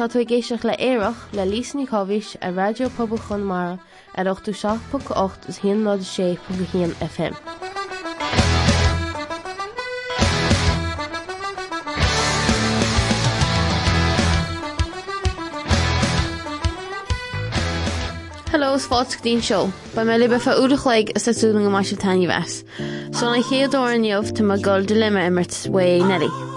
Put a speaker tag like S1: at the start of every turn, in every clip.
S1: Tá tú géisioach le éireach le lísní chohís a radiopabal chun mar ar 8ú 6.8 is hin ná sé de hían FM. Hallós fátín seo, Ba me libe fa údachleig is saúling go mar se tainine wes. So na chéaddóin neomh tá má gold dilemma immert wa neri.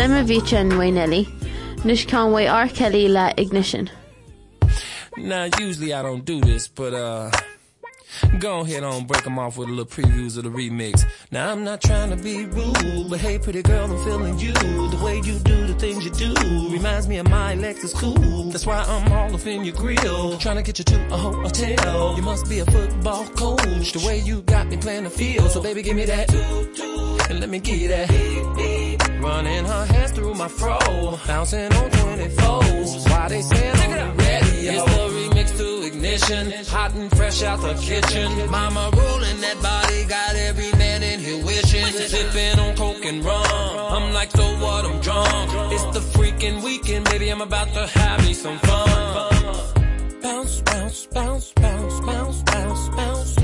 S1: Dilemma víte an Waynelli, nus can way R Kelly le ignition.
S2: Now, usually I don't do this, but uh, go ahead on break them off with a little previews of the remix. Now, I'm not trying to be rude, but hey, pretty girl, I'm feeling you. The way you do the things you do reminds me of my Lexus cool. That's why I'm all up in your grill, trying to get you to a hotel. You must be a football coach, the way you got me playing the field. So baby, give me that, and let me get that. Running her hands through my fro, bouncing on 24s. Why they the radio? It's the remix to ignition, hot and fresh out the kitchen. Mama rolling that body, got every man in here wishing. Sipping on coke and rum. I'm like, so what? I'm drunk. It's the freaking weekend, baby. I'm about to have me some fun. Bounce, bounce, bounce, bounce, bounce, bounce, bounce,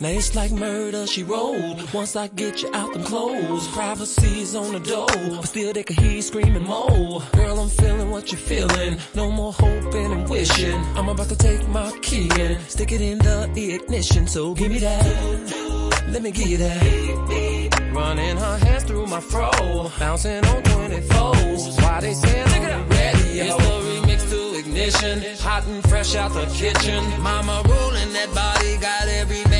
S2: It's like murder, she rolled. Once I get you out them clothes, privacy's on the door, but still they can hear screaming more. Girl, I'm feeling what you're feeling. No more hoping and wishing. I'm about to take my key and stick it in the ignition. So give me that. Let me give you that. Running her hands through my fro, bouncing on 24s. Why they saying look at radio? It's the remix to ignition, hot and fresh out the kitchen. Mama rolling that body, got every man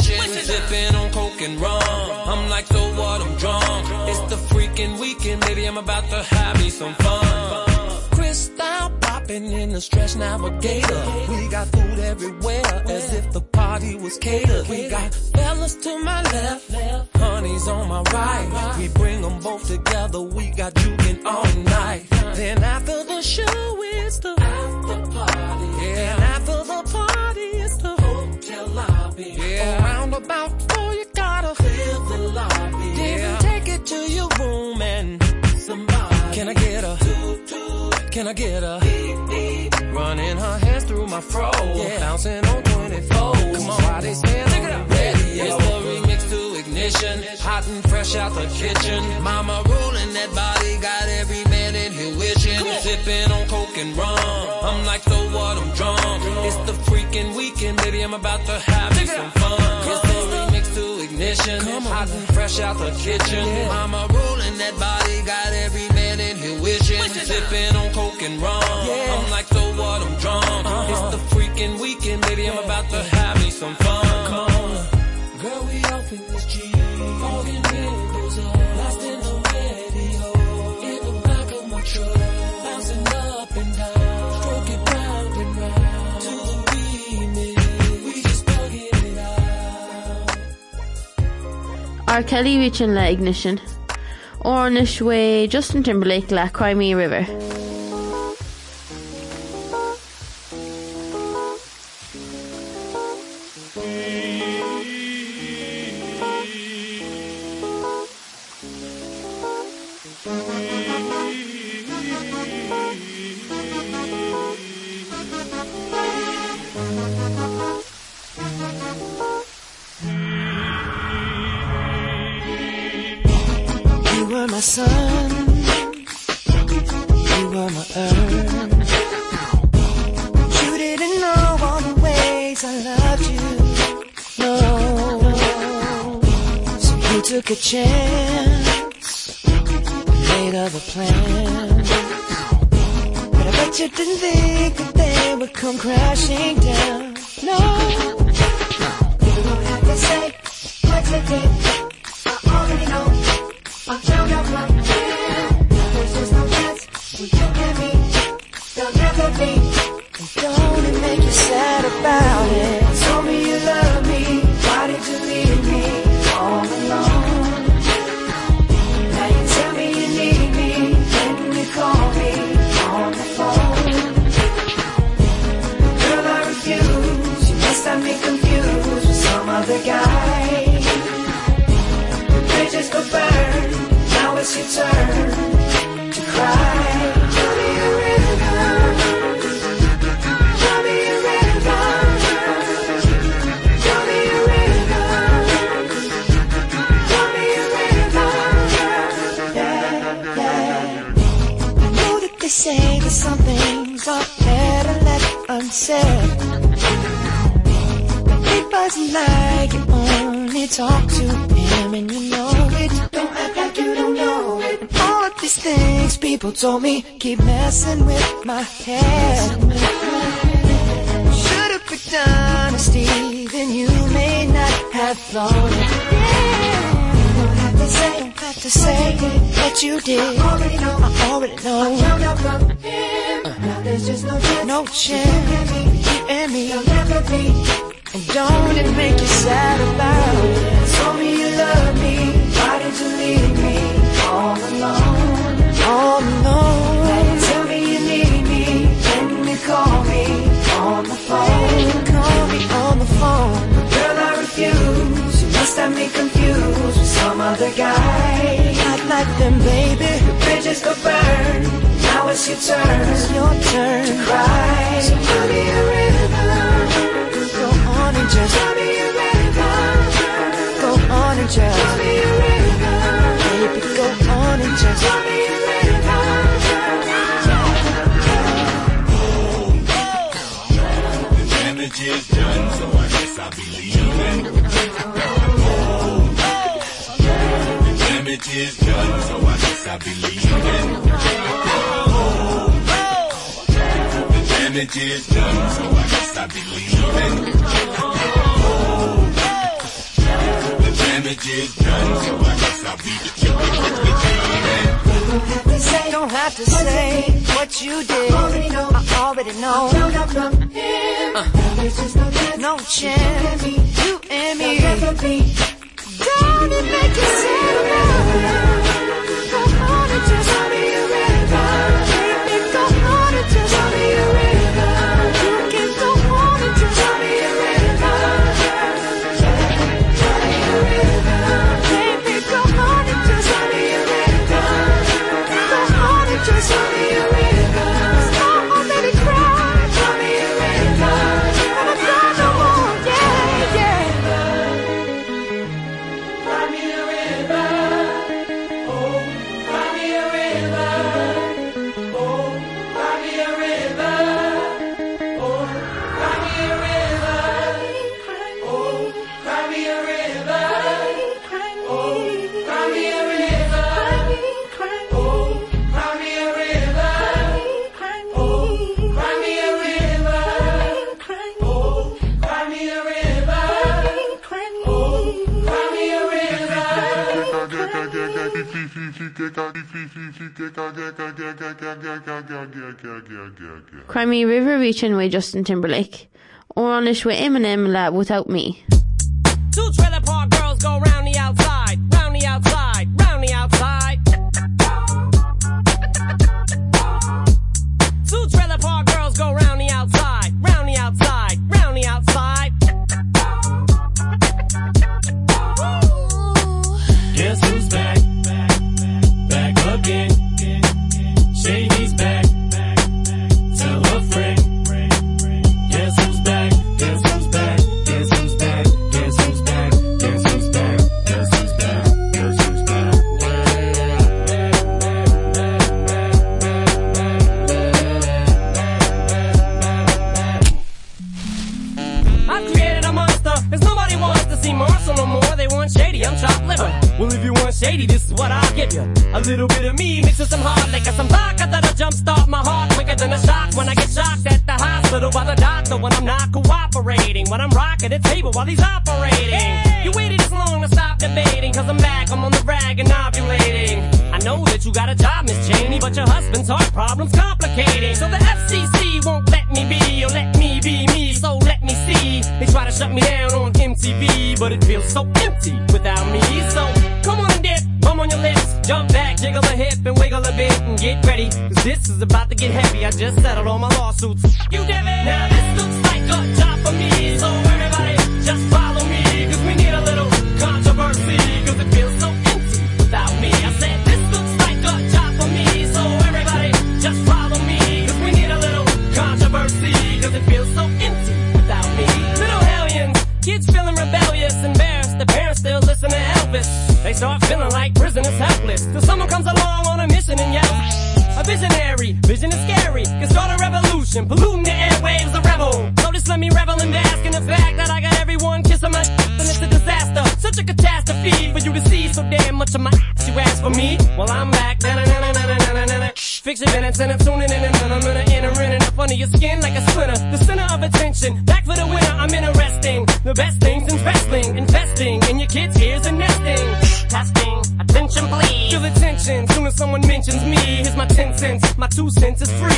S2: here. Sipping on coke and rum. I'm like, so what? I'm drunk. It's the freaking weekend, baby. I'm about to have me some fun. Crystal popping in the stretch navigator. We got food everywhere, as if the party was catered. We got fellas to my left, honey's on my right. We bring them both together. We got juking all night. Then after the show, it's the after party. Yeah, Yeah, around about four, you gotta the lobby. Yeah, take it to your room and somebody. Can I get a? Can I get a? Running her hands through my fro, yeah. bouncing on 24. Come on, why they saying look at radio? It's the remix to ignition, hot and fresh out the kitchen. Mama rolling that body, got every man in here wishing. Sipping on coke and rum. I'm like, so what? I'm drunk. It's the freaking weekend, baby. I'm about to have me some fun. It's the remix to ignition, hot and fresh out the kitchen. Mama rolling that body, got every man in here wishing. Sipping on coke and rum. I'm like, so what? I'm drunk. Uh-huh. It's the freaking weekend, baby. I'm about to have me some fun. Come on. Girl, we in this Jeep. Fogging windows up. Lost in the radio. In the back of my truck.
S1: R Kelly reaching le ignition. Orna Shwe Justin Timberlake le
S3: Cry Me a River. People told me keep messing with my head. Should've picked honesty, then you may not have thought have to say, don't have to say that you did. I already know. I already know. Now there's just no chance. No chance. You and me. And don't it make you sad about it? Told me you love me. Why did you leave me all alone? Oh, All alone. Tell me you need me. Can you call me on the phone? Call me on the phone. Girl, I refuse. You must have me confused with some other guy. Not like them, baby. The bridges go burn. Now it's your turn. It's your turn to cry. So tell me a river. Go on and just tell me a river. Go on and just tell me a river. Baby, go on and just
S4: damage is done, so I guess I'll be leaving. The damage is done, so I guess I'll be leaving. The damage is done, so I guess I'll be leaving. The.
S3: Don't have to say what you did. I already know. No chance. You and me. Don't it make you sad Cry
S1: Me a River reaching with Justin Timberlake. Or on with Eminem la Without Me.
S5: Two trailer park girls go round the outside, round the outside, so much you ask for me? Well I'm back. Na -na -na -na -na -na -na -na fix it minutes and I'm tuning in and I'm gonna enter in and up under your skin like a splinter. The center of attention back for the winner. I'm interesting. The best things in wrestling investing in your kids ears and nesting. Testing. Attention please. Give attention soon as someone mentions me here's my 10 cents. My two cents is free.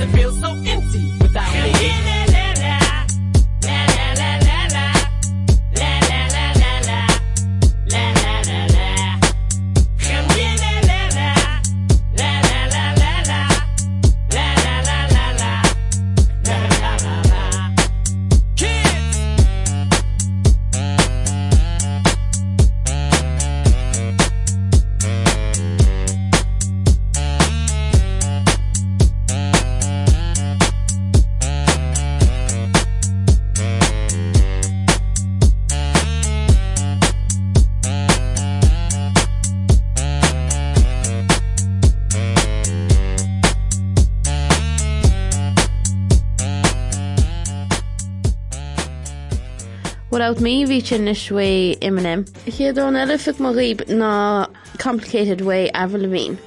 S5: it feels so
S1: good sin na sfuoi imimenim. Chiaad an eile fi mar rib ná complicated way
S6: a levín.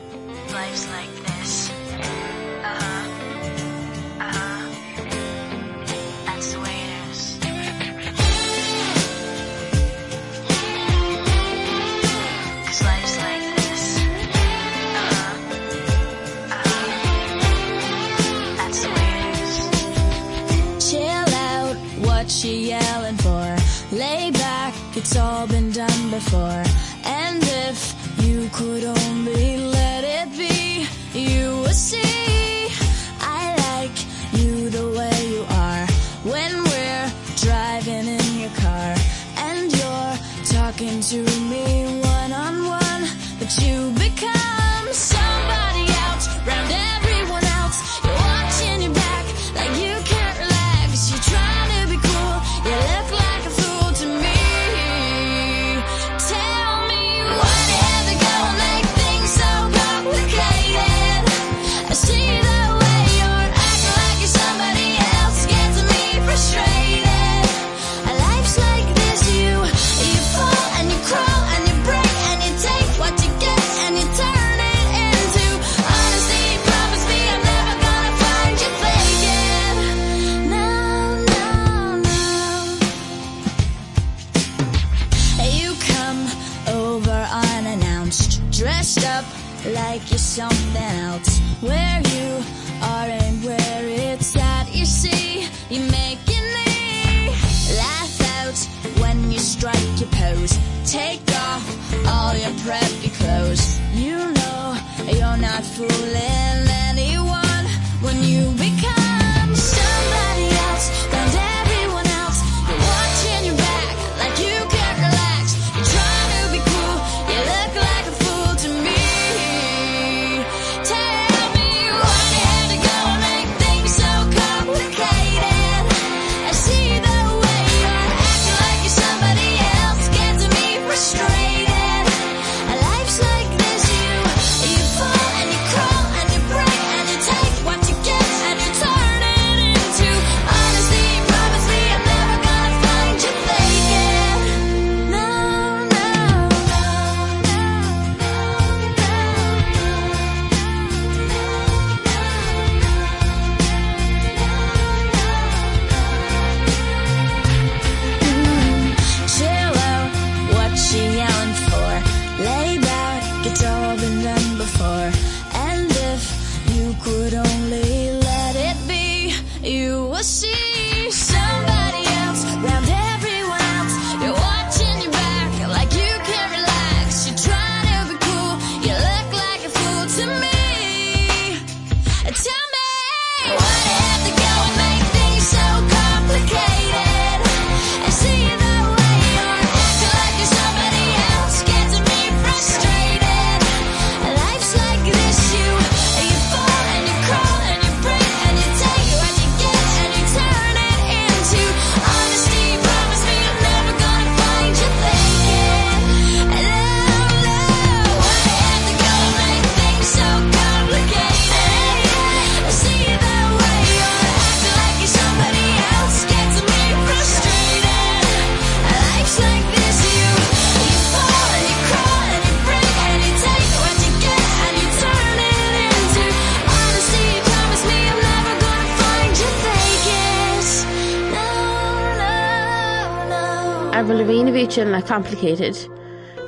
S6: sin le complicated,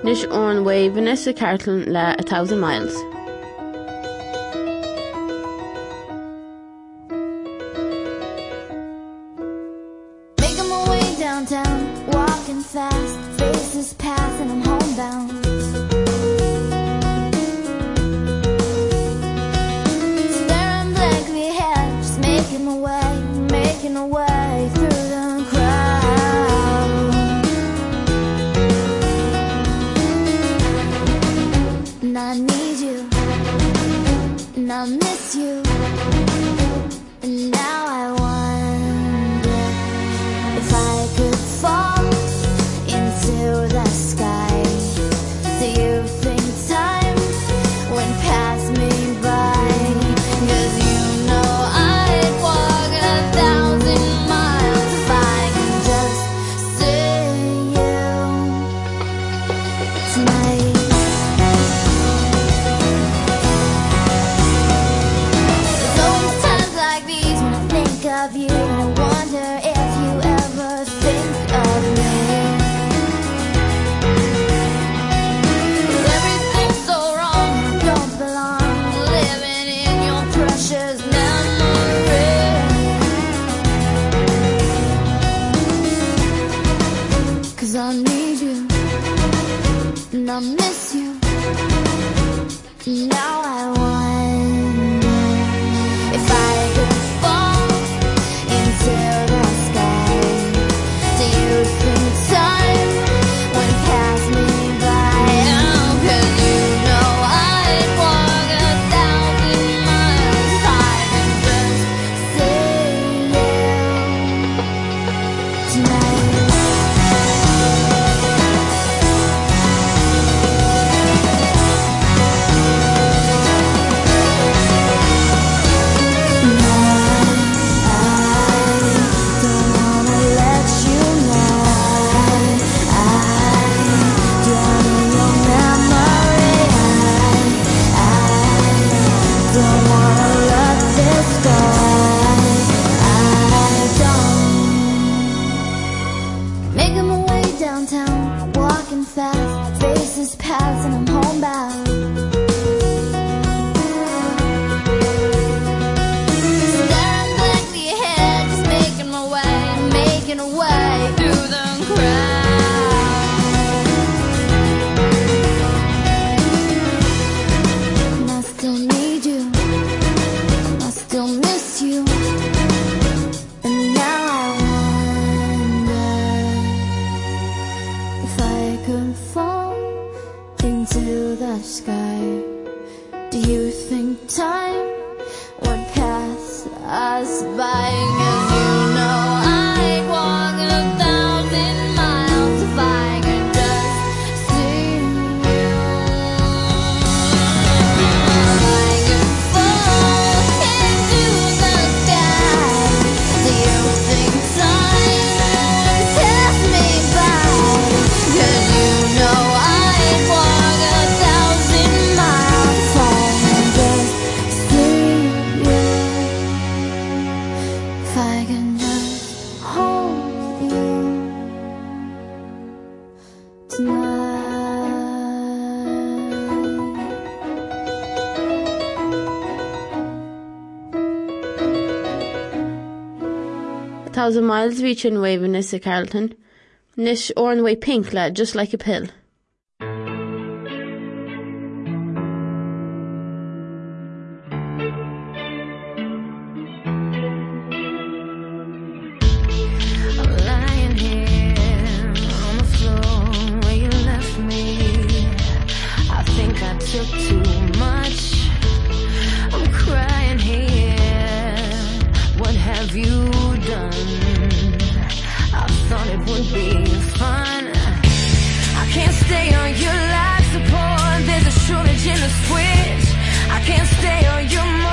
S6: nus ón wa Vanessa Cartlan le a thousand miles.
S7: miles reach in waviness
S6: a Carlton, nish or an way pink lad just like a pill.
S8: stay on your life support. There's a shortage in the switch. I can't stay on your
S1: mind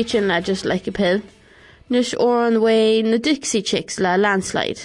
S1: Pinkavichen la just like a pill. Or on the way na Dixie Chicks la landslide.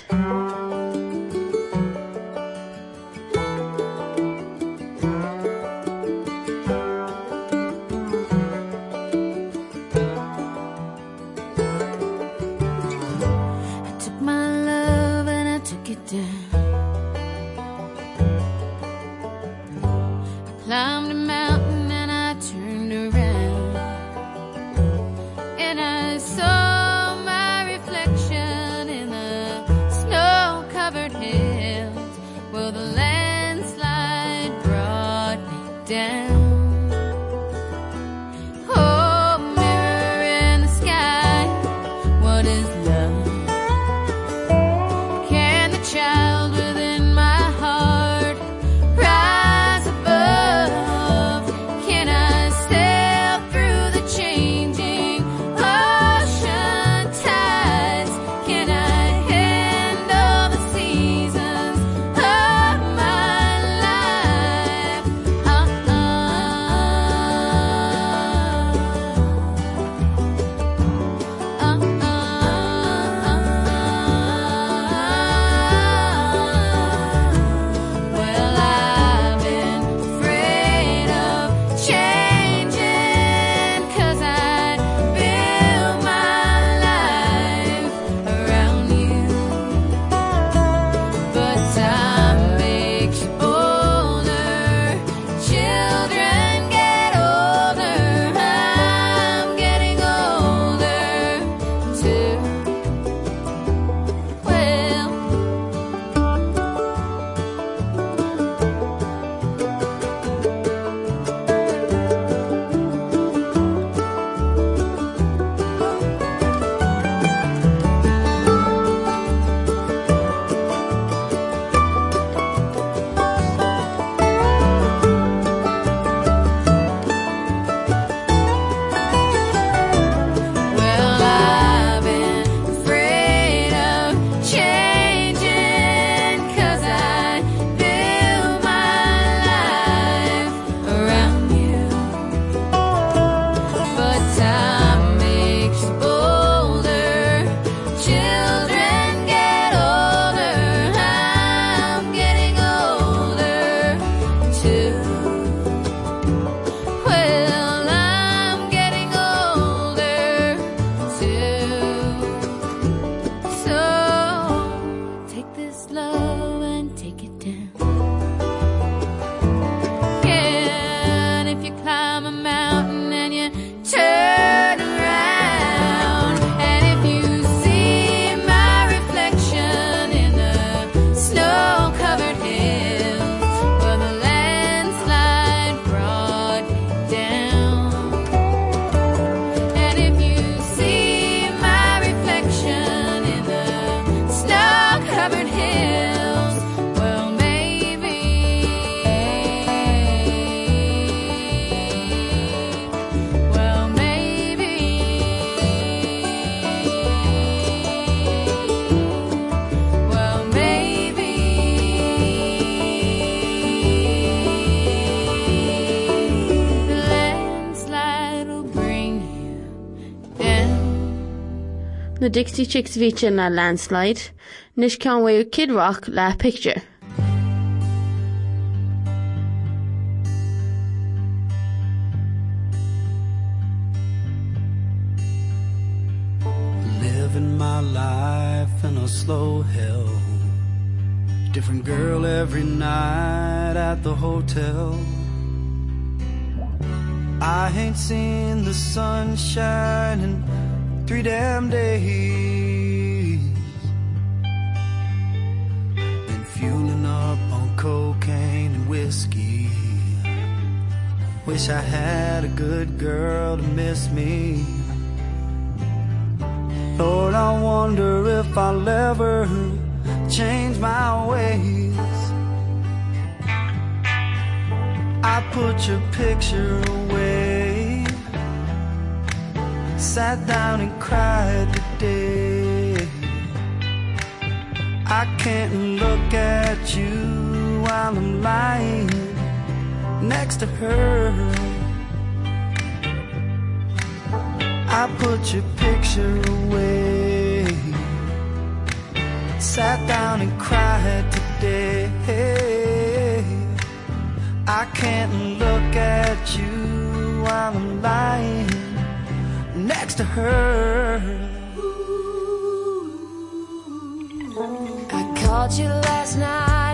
S7: Down.
S1: Na Dixie Chicks Vichin la landslide. Can way Kid Rock la picture.
S9: Living my life in a slow hell. Different girl every night at the hotel. I ain't seen the sunshine in three damn days. Been fueling up on cocaine and whiskey. Wish I had a good girl to miss me. Lord, I wonder if I'll ever change my ways. I put your picture away, sat down and cried today I can't look at you while I'm lying next to her.
S10: I put your picture away. Sat down and cried today. I can't look at you while I'm lying next to her.
S1: I called you last night.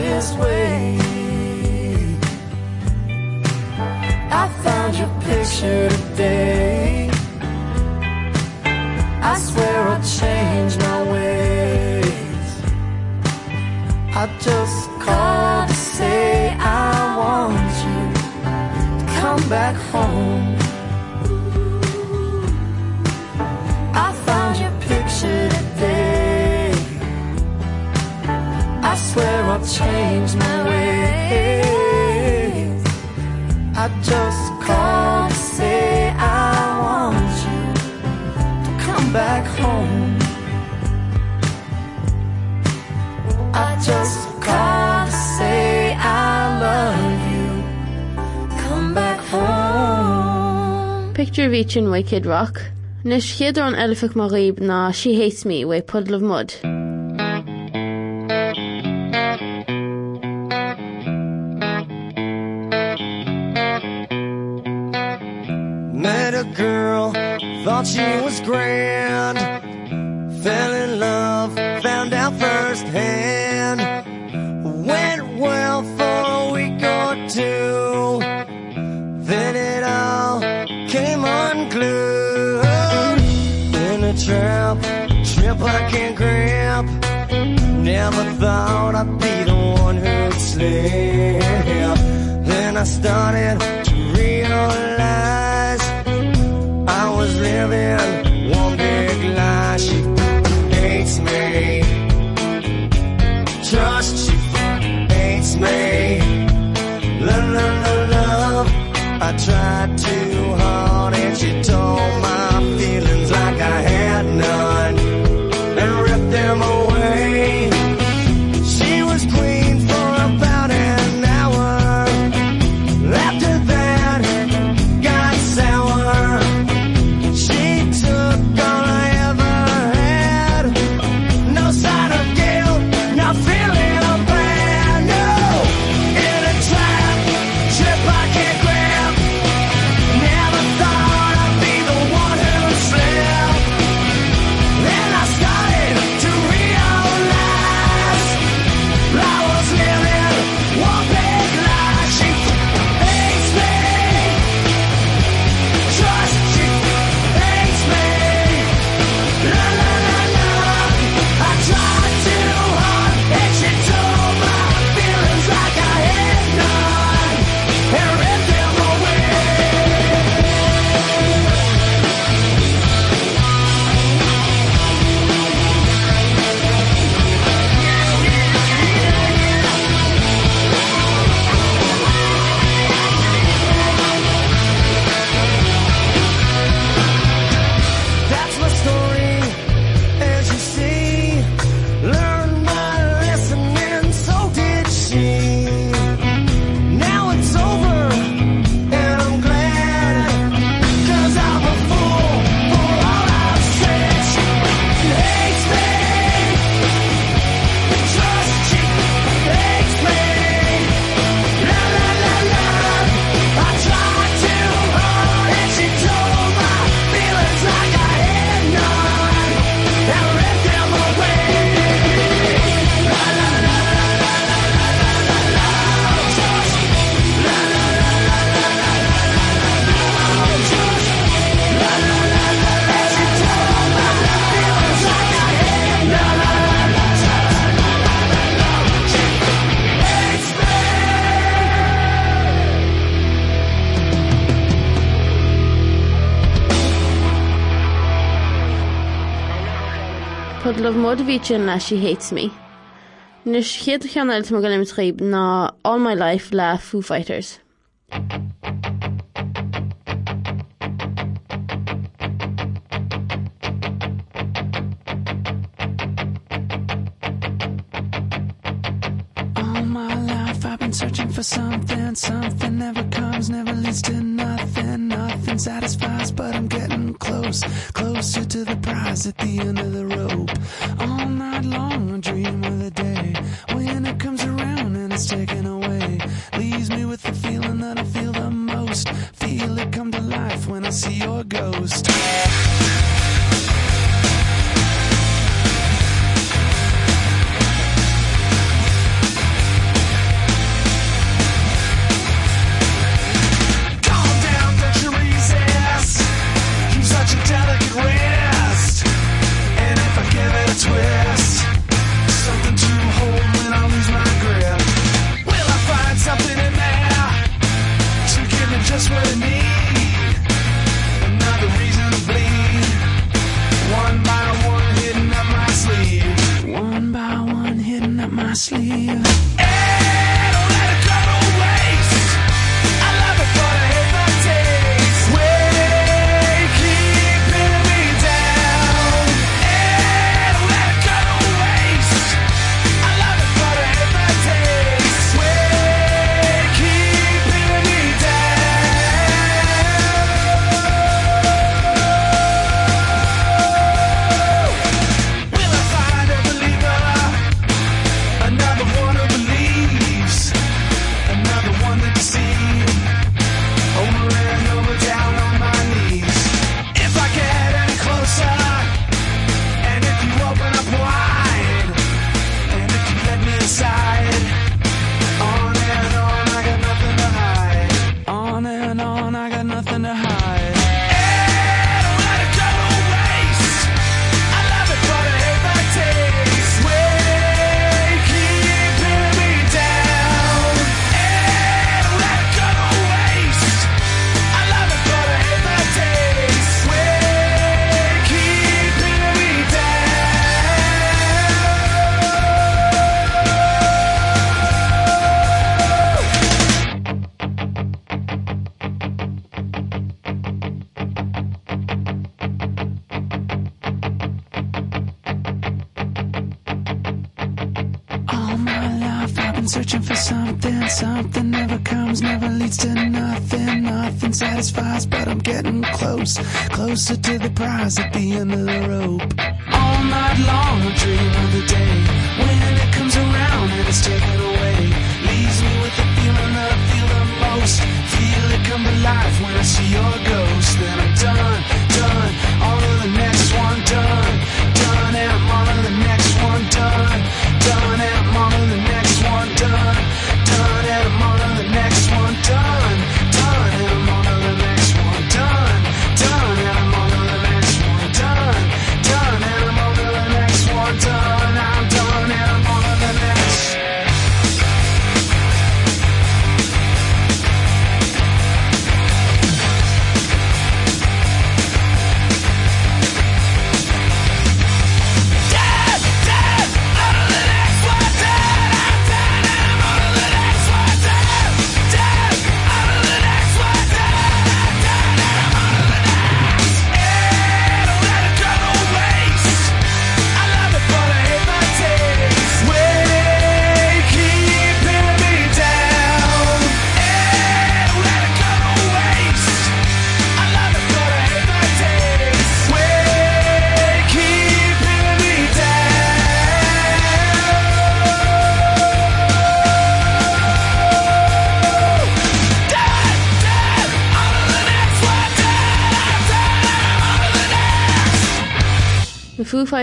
S1: this way. I found your picture today. I swear I'll change my ways.
S10: I just called to say I want you to come back home. change my way I just can't say I want you I just can't say I love you come back home
S7: Picture reaching Wicked Rock. Nes chiaad an eilfah mar riomh ná si hééis mí wé pudlah mud.
S10: she was grand. Fell in love found out first hand went well for we got to, then it all came unglued. In a trap trip I can't grab never thought I'd be the one who'd sleep then I started love
S11: motivation as she hates me. Nus chéad cheanil go im tríb ná all my life le Foo Fighters.
S12: searching for something something never comes never leads to nothing nothing satisfies but I'm getting close closer to the prize at the end of the rope. All night long a dream of the day when it comes around and it's taken away. Leaves me with the feeling that I feel the most. Feel it come to life when I see your ghost.
S11: yeah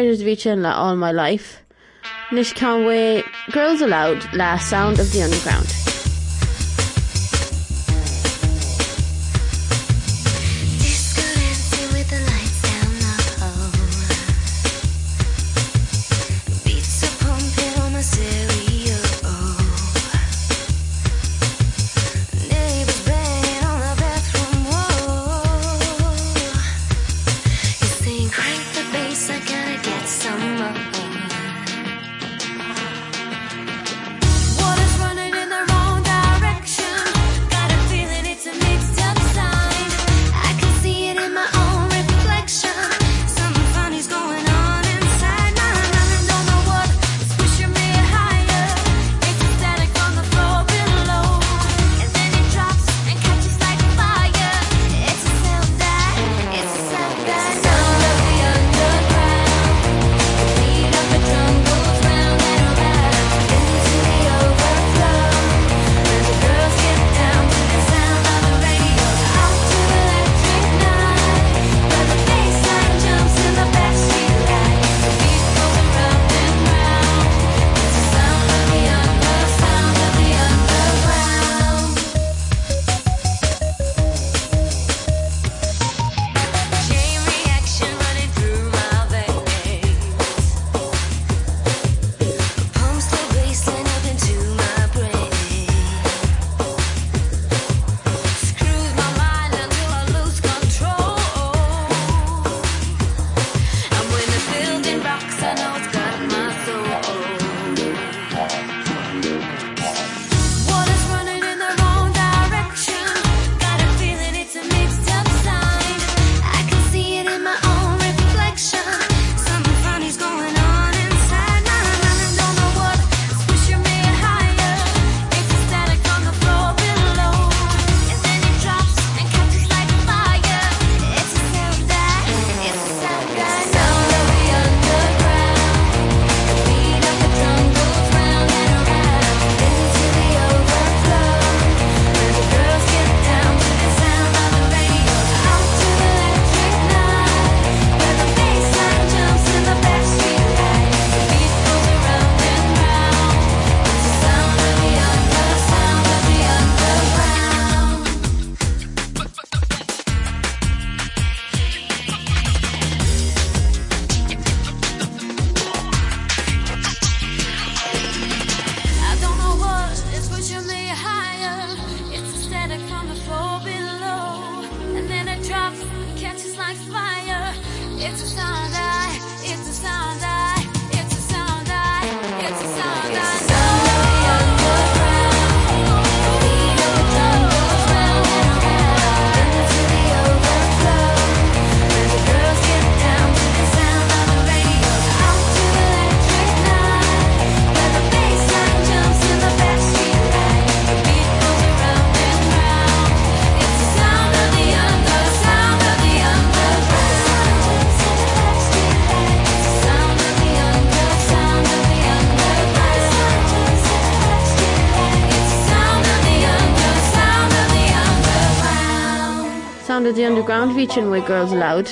S11: Spiders Vision la All My Life. Nish wait. Girls Aloud, La Sound of the Underground.
S7: Featuring with Girls Aloud.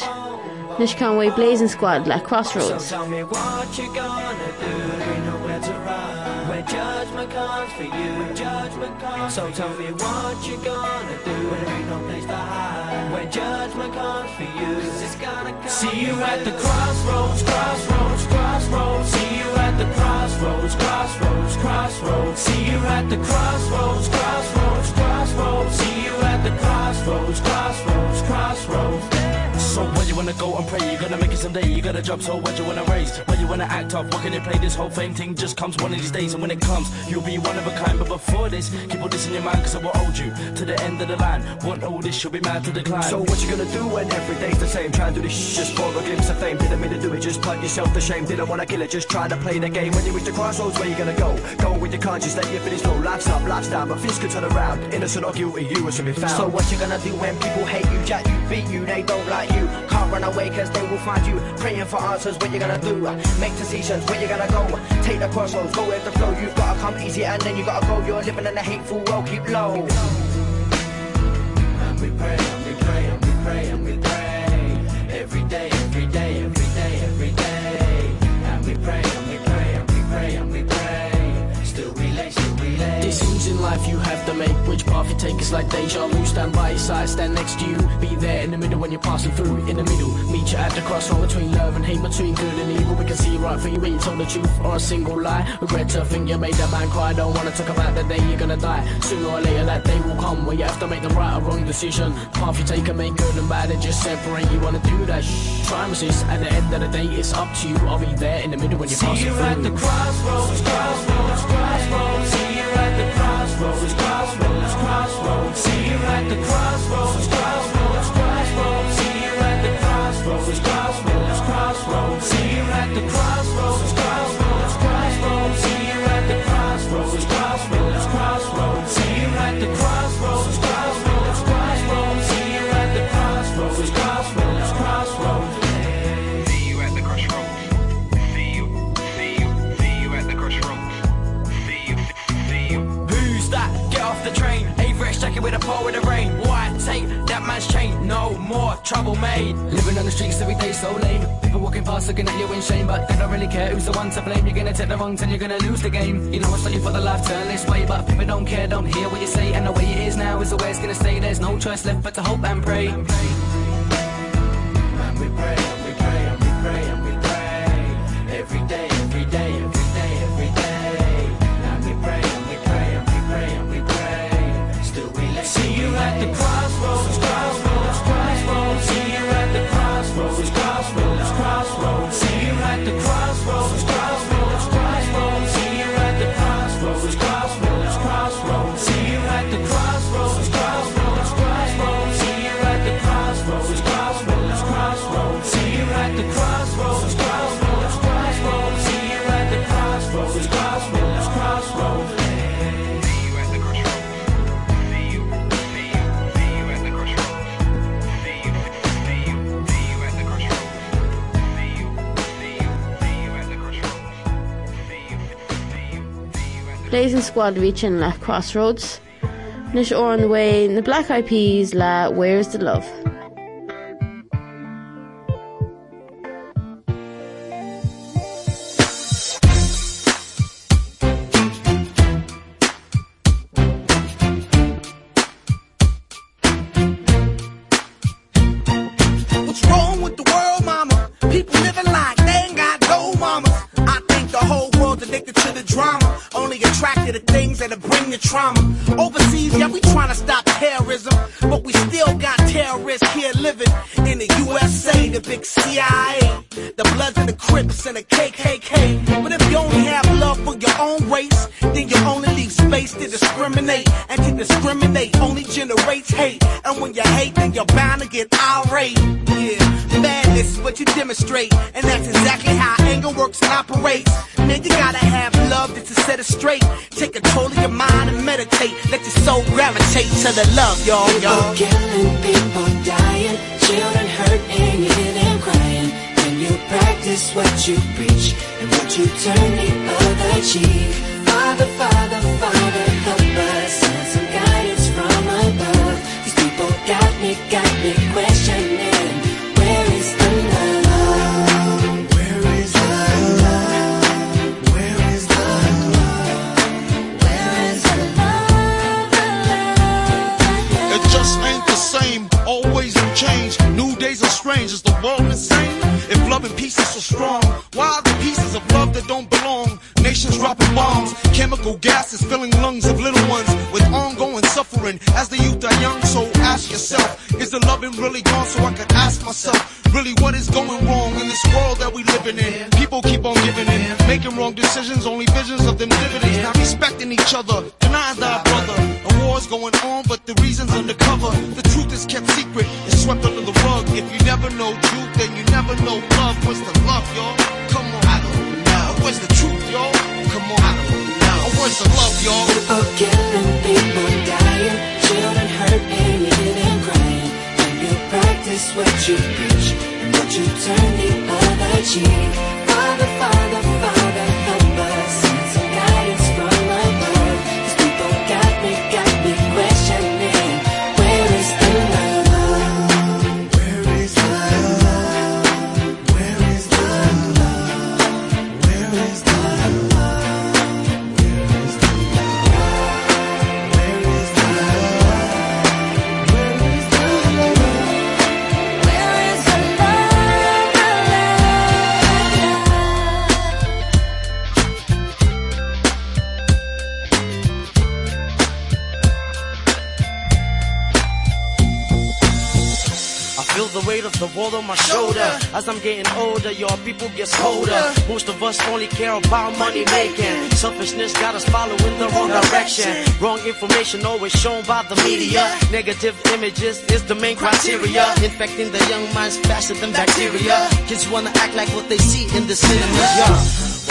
S7: Nish Conway Blazing Squad like
S2: So
S7: Crossroads.
S2: tell me what you gonna do. You know where to run. When judgment comes for you. When judgment comes so tell me what you're gonna do. When there ain't no place to hide. When judgment comes for you. 'Cause it's gonna come. See you at the crossroads, crossroads, crossroads. See you at the crossroads, crossroads, crossroads. See you at the crossroads, crossroads, crossroads. See you at the crossroads, crossroads, crossroads.
S13: So where you wanna go and pray? You gonna make it someday. You gotta drop. So what you wanna raise? Where you wanna act up What can you play? This whole fame thing just comes one of these days, and when it comes, you'll be one of a kind. But before this, keep all this in your mind, cause I will hold you to the end of the line. Want all this, you'll be mad to decline.
S14: So what you gonna do when every day's the same? Try and do this just for a glimpse of fame. Didn't mean to do it, just put yourself to shame. Didn't wanna kill it, just try to play the game. When you reach the crossroads, where you gonna go? Go with your conscience, let your finish flow. Life's up, life's down, but things could turn around. Innocent or guilty, you soon be found.
S15: So what you gonna do when people hate you, jack you, beat you, they don't like you Can't run away cause they will find you Praying for answers, what you gonna do? Make decisions, where you gonna go? Take the crossroads, go with the flow You've gotta come easy and then you gotta go You're living in a hateful world, keep low
S2: And we pray, and we pray, and we pray, and we pray.
S13: Life you have to make. Which path you take is like deja vu. Stand by your side, stand next to you. Be there in the middle when you're passing through. In the middle, meet you at the crossroad between love and hate, between good and evil. We can see right through you when you told the truth or a single lie. Regret to think you made that man cry. Don't wanna talk about the day you're gonna die. Sooner or later that day will come where you have to make the right or wrong decision. Path you take can make good and bad and just separate. You wanna do that? Try. At the end of the day, it's up to you. I'll be there in the middle when you're passing
S2: you at the crossroads, crossroads, crossroads. Crossroads, crossroads, crossroads. See you at the crossroads, crossroads, crossroads. See you at the crossroads, crossroads, crossroads. See you at the crossroads,
S13: No more trouble made. Living on the streets every day so lame. People walking past looking at you in shame, but they don't really care who's the one to blame. You're gonna take the wrong turn, you're gonna lose the game. You know what's you for the life turn this way, but people don't care, don't hear what you say, and the way it is now is the way it's gonna stay. There's no choice left but to hope and pray.
S2: And we pray,
S7: Blazing Squad reaching la Crossroads. Nish the way, the Black Eyed Peas la Where's the Love?
S16: Madness is what you demonstrate, and that's exactly how anger works and operates. Man, you gotta have love just to set it straight. Take control of your mind and meditate. Let your soul gravitate to the love, y'all, y'all.
S6: People killing, people dying, children hurt and you hear them crying. When you practice what you preach and what you turn the other cheek. Father, Father, Father, help us. Send some guidance from above. These people got me, got me questioning.
S17: Change. New days are strange. Is the world insane? If love and peace is so strong, why are the pieces of love that don't belong? Nations dropping bombs, chemical gases filling lungs of little ones with ongoing suffering. As the youth are young, so ask yourself, is the loving really gone? So I could ask myself, really what is going wrong in this world that we living in? People keep on giving in, making wrong decisions, only visions of them dividends. Not respecting each other, denying thy brother. A war's going on, but the reason's undercover. The truth is kept secret, swept under the rug. If you never know truth, then you never know love. Where's the love, y'all? Come on, I don't know. Where's the truth, y'all? Come on, I don't know. Where's the love, y'all?
S6: Killing, people dying, children hurt and you crying. When you practice what you preach and what you turn the other cheek. Father, Father,
S18: As I'm getting older, your people get colder. Most of us only care about money making. Selfishness got us following the wrong direction. Wrong information always shown by the media. Negative images is the main criteria. Infecting the young minds faster than bacteria. Kids wanna act like what they see in the cinemas. Yeah.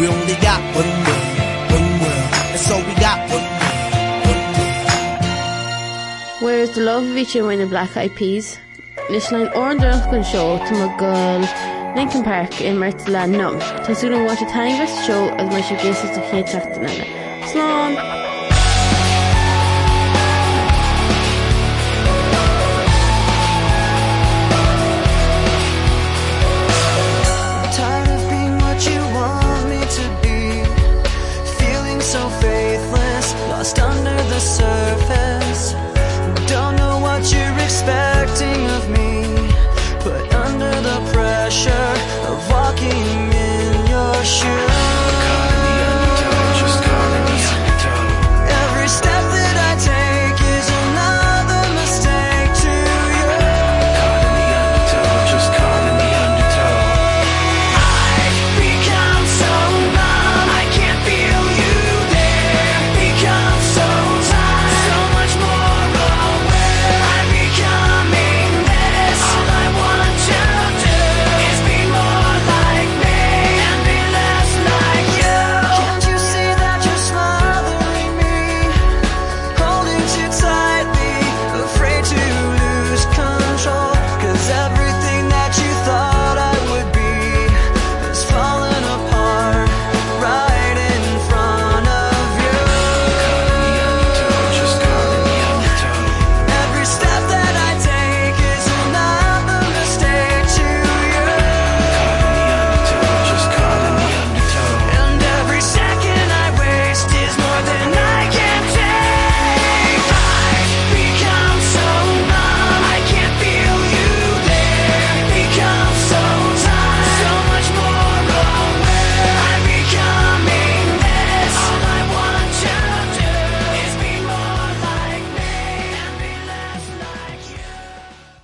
S16: We only got one word, one word. That's all we got.
S7: Where's the love feature when the Black Eyed Peas? Leis lein ordrach gon show to a girl. Linkin Park in Mert le nom, Tásúna bhá a taimhas seo as mar sé géasa a chéteachtain eile. Slán! so faithless lost under the surface